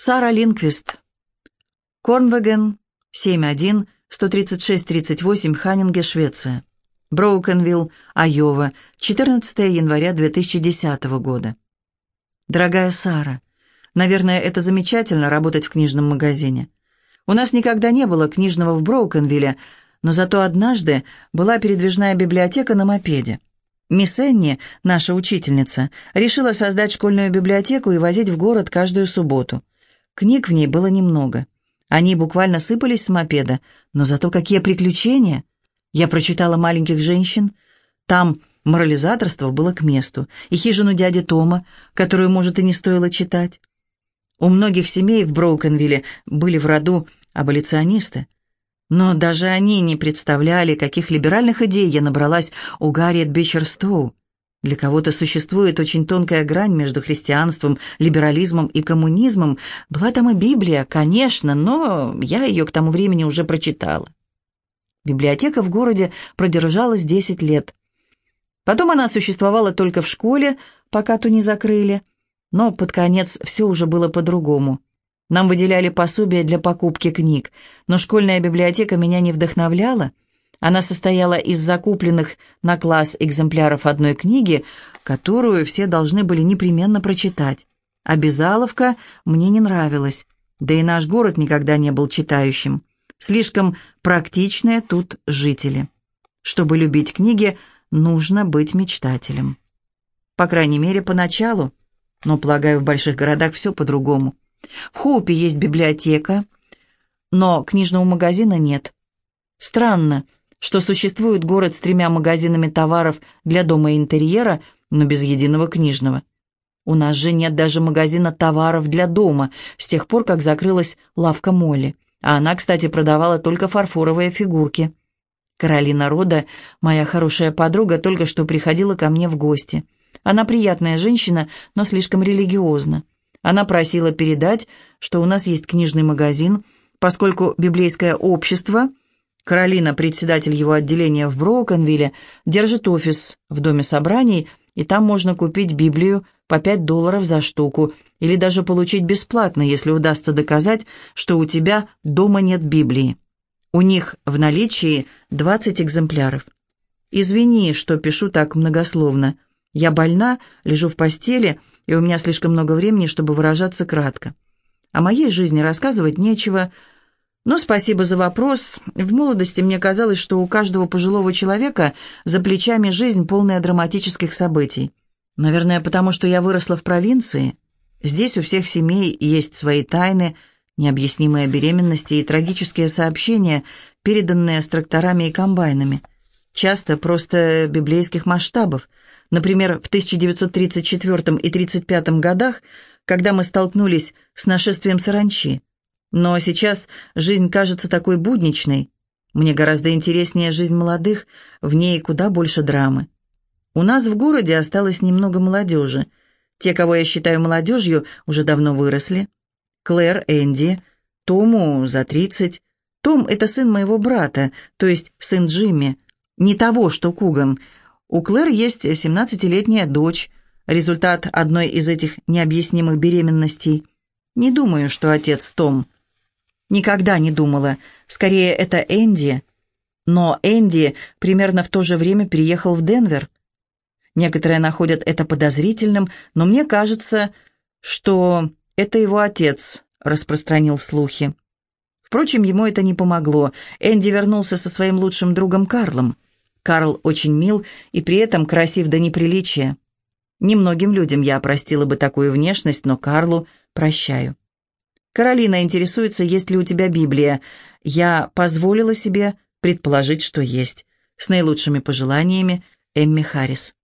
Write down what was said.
Сара Линквист. Корнвеген, 7.1, 136-38, Ханнинге, Швеция. Броукенвилл, Айова, 14 января 2010 года. Дорогая Сара, наверное, это замечательно работать в книжном магазине. У нас никогда не было книжного в Броукенвилле, но зато однажды была передвижная библиотека на мопеде. Мисс Энни, наша учительница, решила создать школьную библиотеку и возить в город каждую субботу. Книг в ней было немного. Они буквально сыпались с мопеда, но зато какие приключения! Я прочитала «Маленьких женщин». Там морализаторство было к месту, и хижину дяди Тома, которую, может, и не стоило читать. У многих семей в Броукенвилле были в роду аболиционисты. Но даже они не представляли, каких либеральных идей я набралась у Гарриет Бичерстоу. Для кого-то существует очень тонкая грань между христианством, либерализмом и коммунизмом. Была там и Библия, конечно, но я ее к тому времени уже прочитала. Библиотека в городе продержалась 10 лет. Потом она существовала только в школе, пока ту не закрыли. Но под конец все уже было по-другому. Нам выделяли пособия для покупки книг, но школьная библиотека меня не вдохновляла. Она состояла из закупленных на класс экземпляров одной книги, которую все должны были непременно прочитать. Обязаловка мне не нравилась, да и наш город никогда не был читающим. Слишком практичные тут жители. Чтобы любить книги, нужно быть мечтателем. По крайней мере, поначалу. Но, полагаю, в больших городах все по-другому. В Хоупе есть библиотека, но книжного магазина нет. Странно, что существует город с тремя магазинами товаров для дома и интерьера, но без единого книжного. У нас же нет даже магазина товаров для дома, с тех пор, как закрылась лавка Молли. А она, кстати, продавала только фарфоровые фигурки. Каролина Рода, моя хорошая подруга, только что приходила ко мне в гости. Она приятная женщина, но слишком религиозна. Она просила передать, что у нас есть книжный магазин, поскольку библейское общество, Каролина, председатель его отделения в Броукенвилле, держит офис в Доме собраний, и там можно купить Библию по 5 долларов за штуку, или даже получить бесплатно, если удастся доказать, что у тебя дома нет Библии. У них в наличии 20 экземпляров. Извини, что пишу так многословно. Я больна, лежу в постели, и у меня слишком много времени, чтобы выражаться кратко. О моей жизни рассказывать нечего, но спасибо за вопрос. В молодости мне казалось, что у каждого пожилого человека за плечами жизнь, полная драматических событий. Наверное, потому что я выросла в провинции. Здесь у всех семей есть свои тайны, необъяснимые беременности и трагические сообщения, переданные с тракторами и комбайнами. Часто просто библейских масштабов – Например, в 1934 и 1935 годах, когда мы столкнулись с нашествием саранчи. Но сейчас жизнь кажется такой будничной. Мне гораздо интереснее жизнь молодых, в ней куда больше драмы. У нас в городе осталось немного молодежи. Те, кого я считаю молодежью, уже давно выросли. Клэр, Энди, Тому за 30. Том – это сын моего брата, то есть сын Джимми. Не того, что Куган – у Клэр есть 17-летняя дочь, результат одной из этих необъяснимых беременностей. Не думаю, что отец Том. Никогда не думала. Скорее, это Энди. Но Энди примерно в то же время переехал в Денвер. Некоторые находят это подозрительным, но мне кажется, что это его отец распространил слухи. Впрочем, ему это не помогло. Энди вернулся со своим лучшим другом Карлом. Карл очень мил и при этом красив до неприличия. Немногим людям я простила бы такую внешность, но Карлу прощаю. Каролина интересуется, есть ли у тебя Библия. Я позволила себе предположить, что есть. С наилучшими пожеланиями, Эмми Харрис.